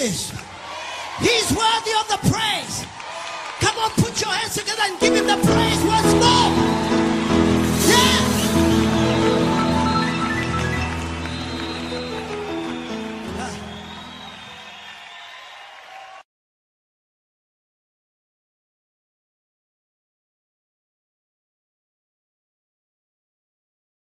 He's worthy of the praise. Come on, put your hands together and give him the praise.